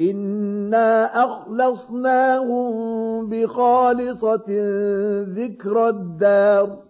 إنا أخلصناهم بخالصة ذكر الدار